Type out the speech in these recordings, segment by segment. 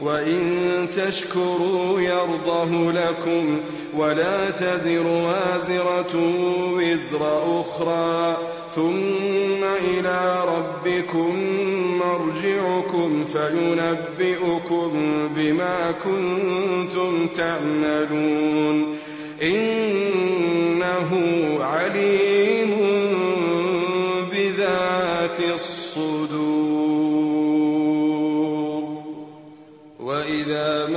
وإن تشكروا يرضه لكم ولا تزر وازرة وزر أخرى ثم إلى ربكم مرجعكم فينبئكم بما كنتم تعملون إنه عليم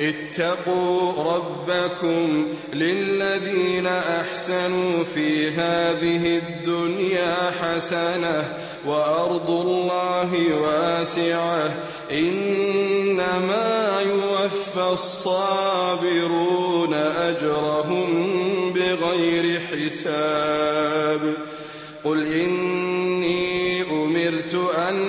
اتقوا ربكم للذين أحسنوا في هذه الدنيا حسنة وأرض الله واسعة إنما يوفى الصابرون أجرهم بغير حساب قل إني أمرت أن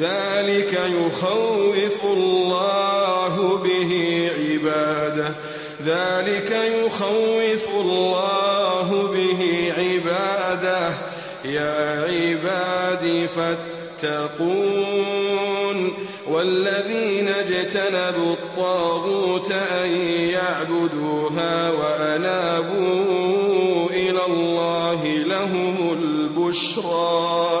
ذلك يخوف الله به عباده. ذلك يخوف الله به عباده. يا عبادي فاتقون. والذين اجتنبوا الطاغوت أن يعبدوها وأنابوا إلى الله لهم البشرى.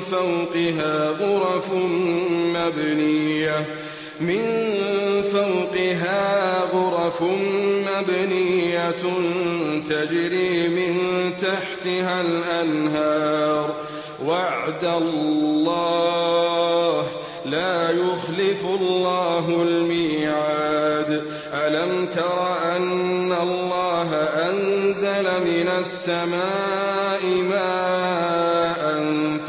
فوقها غرف مبنية. من فوقها غرف مبنية تجري من تحتها الأنهار. وعد الله لا يخلف الله الميعاد. ألم تر أن الله أنزل من السماء ماء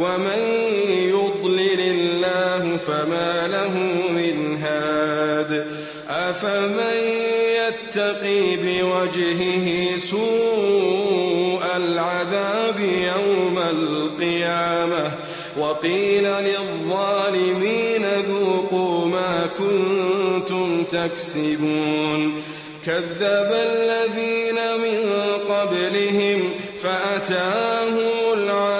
ومن يضلل الله فما له من هاد. أفمن يتقي بوجهه سوء العذاب يوم القيامة وقيل للظالمين ذوقوا ما كنتم تكسبون. كذب الذين من قبلهم فأتاهم العذاب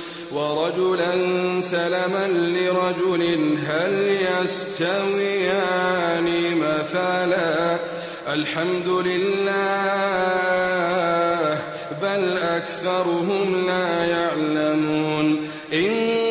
ورجلا سلما لرجل هل يستويان مثلا الحمد لله بل أكثرهم لا يعلمون. إنك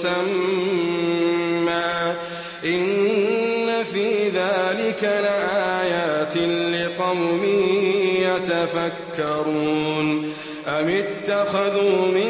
مسمى إن في ذلك لآيات لقوم يتفكرون. أم اتخذوا من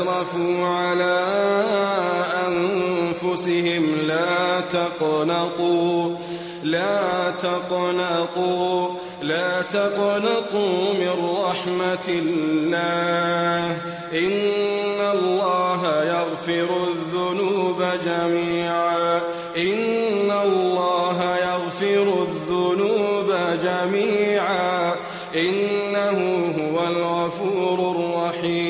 أسرفوا على أنفسهم. لا تقنطوا لا تقنطوا لا تقنطوا من رحمة الله. إن الله يغفر الذنوب جميعا. إن الله يغفر الذنوب جميعا. إنه هو الغفور الرحيم.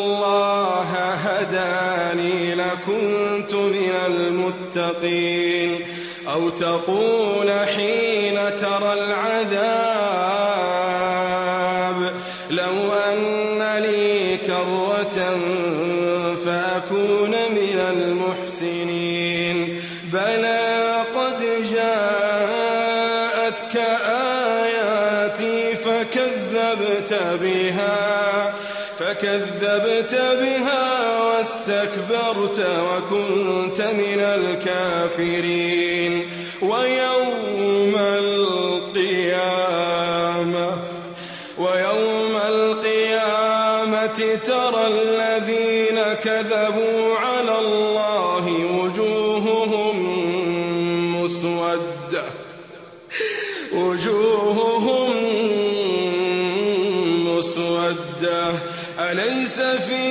المتقين أو تقول حين ترى العذاب واستكبرت وكنت من الكافرين. ويوم القيامة ويوم القيامة ترى الذين كذبوا على الله وجوههم مسودة. وجوههم مسودة. أليس في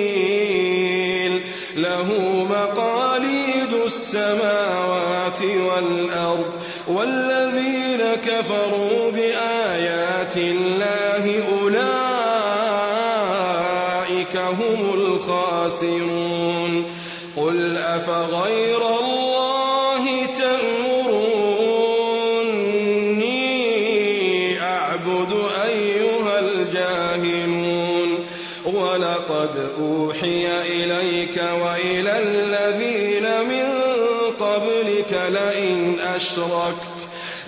السماوات والأرض والذين كفروا بآيات الله أولئك هم الخاسرون. قل أفغير الله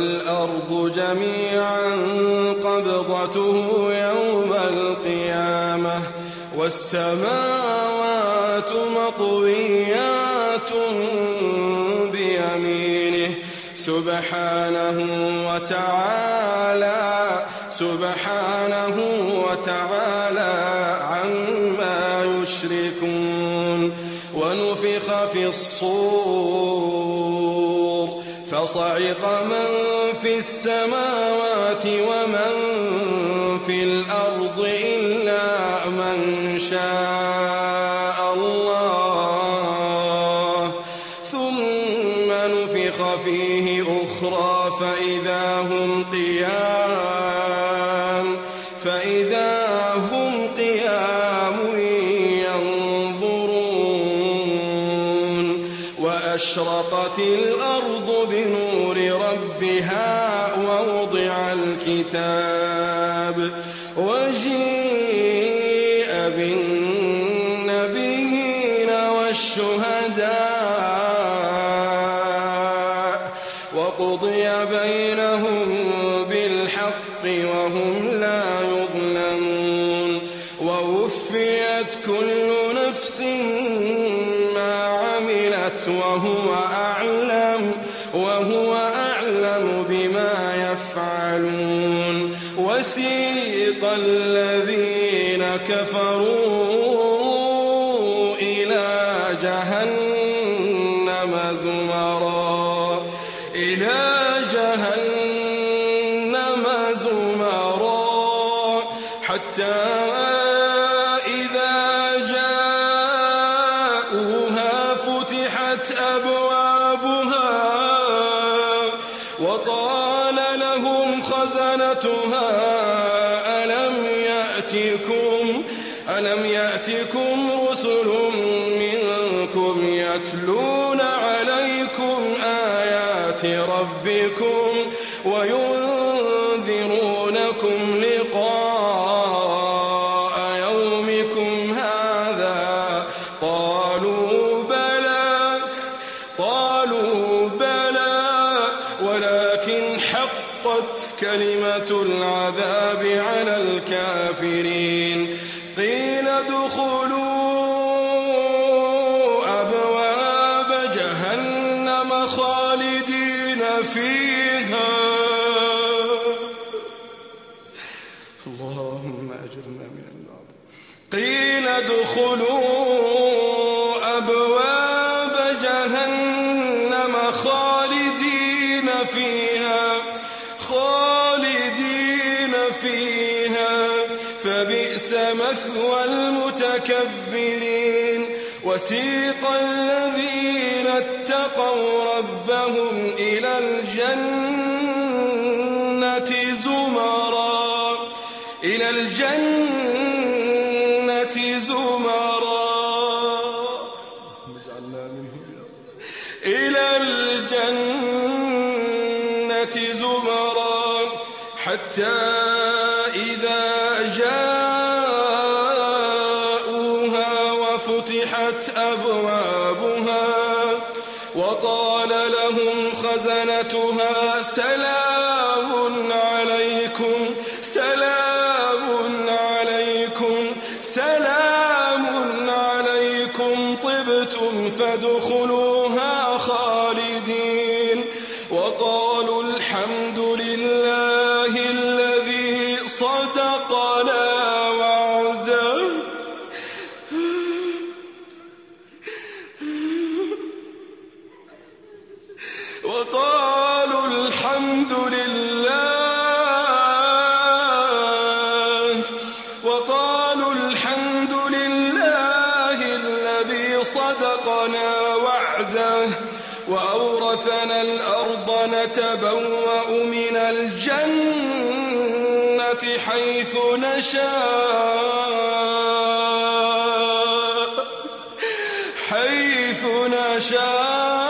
والأرض جميعا قبضته يوم القيامة والسماوات مطويات بيمينه سبحانه وتعالى سبحانه وتعالى عما يشركون. ونفخ في الصور فصعق من في السماوات ومن في الأرض إلا من شاء. أعلم بما يفعلون. وسيق الذين كفروا وسيق الذين اتقوا ربهم إلى الجنة زمرا إلى الجنة زمرا. إلى الجنة زمرا حتى سلام عليكم سلام عليكم سلام عليكم. طبتم فادخلوها خالدين. وقالوا الحمد لله الذي صدقنا وعده. وقالوا وأورثنا الأرض نتبوأ من الجنة حيث نشاء حيث نشاء